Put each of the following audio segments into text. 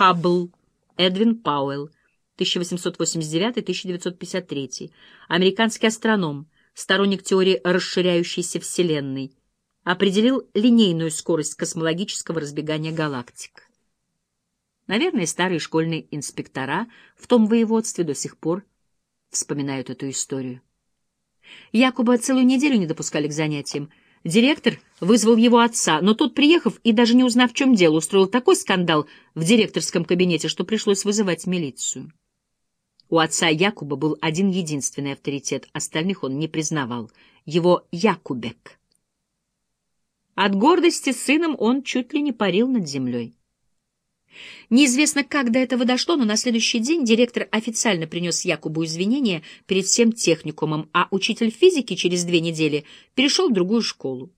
Хаббл Эдвин Пауэлл, 1889-1953, американский астроном, сторонник теории расширяющейся Вселенной, определил линейную скорость космологического разбегания галактик. Наверное, старые школьные инспектора в том воеводстве до сих пор вспоминают эту историю. Якуба целую неделю не допускали к занятиям. Директор вызвал его отца, но тот, приехав и даже не узнав, в чем дело, устроил такой скандал в директорском кабинете, что пришлось вызывать милицию. У отца Якуба был один единственный авторитет, остальных он не признавал — его Якубек. От гордости сыном он чуть ли не парил над землей. Неизвестно, как до этого дошло, но на следующий день директор официально принес Якубу извинения перед всем техникумом, а учитель физики через две недели перешел в другую школу.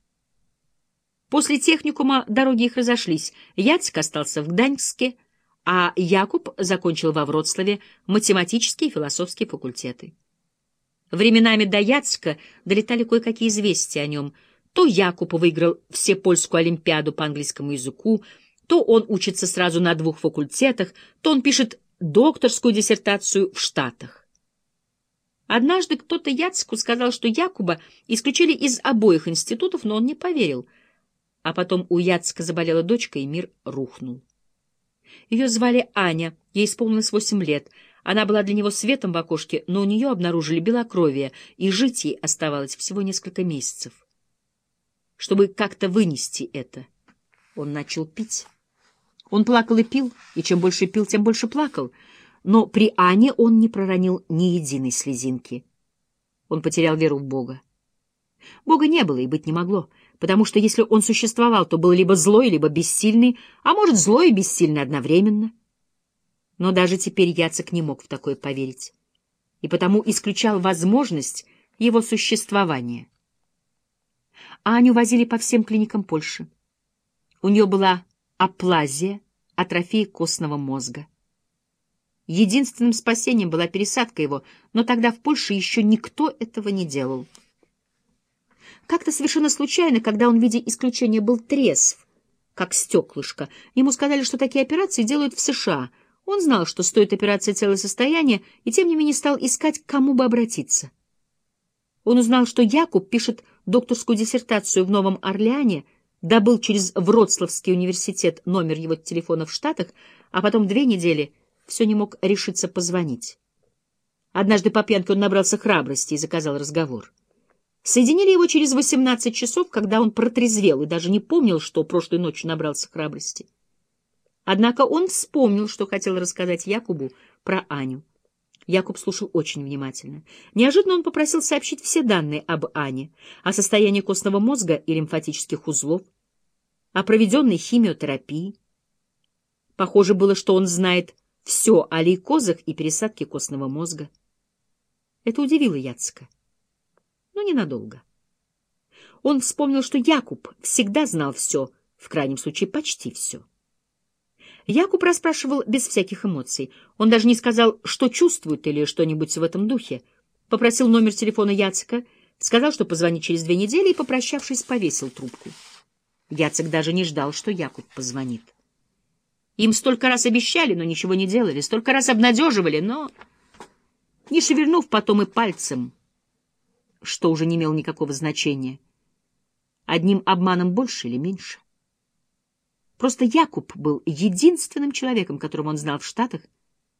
После техникума дороги их разошлись. Яцек остался в Гданьске, а Якуб закончил во Вроцлаве математические и философские факультеты. Временами до Яцка долетали кое-какие известия о нем. То Якуб выиграл всепольскую олимпиаду по английскому языку, то он учится сразу на двух факультетах, то он пишет докторскую диссертацию в Штатах. Однажды кто-то Яцку сказал, что Якуба исключили из обоих институтов, но он не поверил. А потом у Яцка заболела дочка, и мир рухнул. Ее звали Аня, ей исполнилось восемь лет. Она была для него светом в окошке, но у нее обнаружили белокровие, и жить ей оставалось всего несколько месяцев. Чтобы как-то вынести это, он начал пить. Он плакал и пил, и чем больше пил, тем больше плакал. Но при Ане он не проронил ни единой слезинки. Он потерял веру в Бога. Бога не было и быть не могло потому что если он существовал, то был либо злой, либо бессильный, а может, злой и бессильный одновременно. Но даже теперь Яцек не мог в такое поверить, и потому исключал возможность его существования. Аню возили по всем клиникам Польши. У нее была аплазия, атрофия костного мозга. Единственным спасением была пересадка его, но тогда в Польше еще никто этого не делал. Как-то совершенно случайно, когда он в виде исключения был трезв, как стеклышко, ему сказали, что такие операции делают в США. Он знал, что стоит операция целое состояние, и тем не менее стал искать, к кому бы обратиться. Он узнал, что Якуб пишет докторскую диссертацию в Новом Орлеане, добыл через Вроцлавский университет номер его телефона в Штатах, а потом две недели все не мог решиться позвонить. Однажды по пьянке он набрался храбрости и заказал разговор. Соединили его через 18 часов, когда он протрезвел и даже не помнил, что прошлой ночью набрался храбрости. Однако он вспомнил, что хотел рассказать Якубу про Аню. Якуб слушал очень внимательно. Неожиданно он попросил сообщить все данные об Ане, о состоянии костного мозга и лимфатических узлов, о проведенной химиотерапии. Похоже было, что он знает все о лейкозах и пересадке костного мозга. Это удивило Яцка но ненадолго. Он вспомнил, что Якуб всегда знал все, в крайнем случае почти все. Якуб расспрашивал без всяких эмоций. Он даже не сказал, что чувствует или что-нибудь в этом духе. Попросил номер телефона Яцека, сказал, что позвонит через две недели, и, попрощавшись, повесил трубку. Яцек даже не ждал, что Якуб позвонит. Им столько раз обещали, но ничего не делали, столько раз обнадеживали, но, не шевельнув потом и пальцем, что уже не имело никакого значения. Одним обманом больше или меньше. Просто Якуб был единственным человеком, которого он знал в Штатах,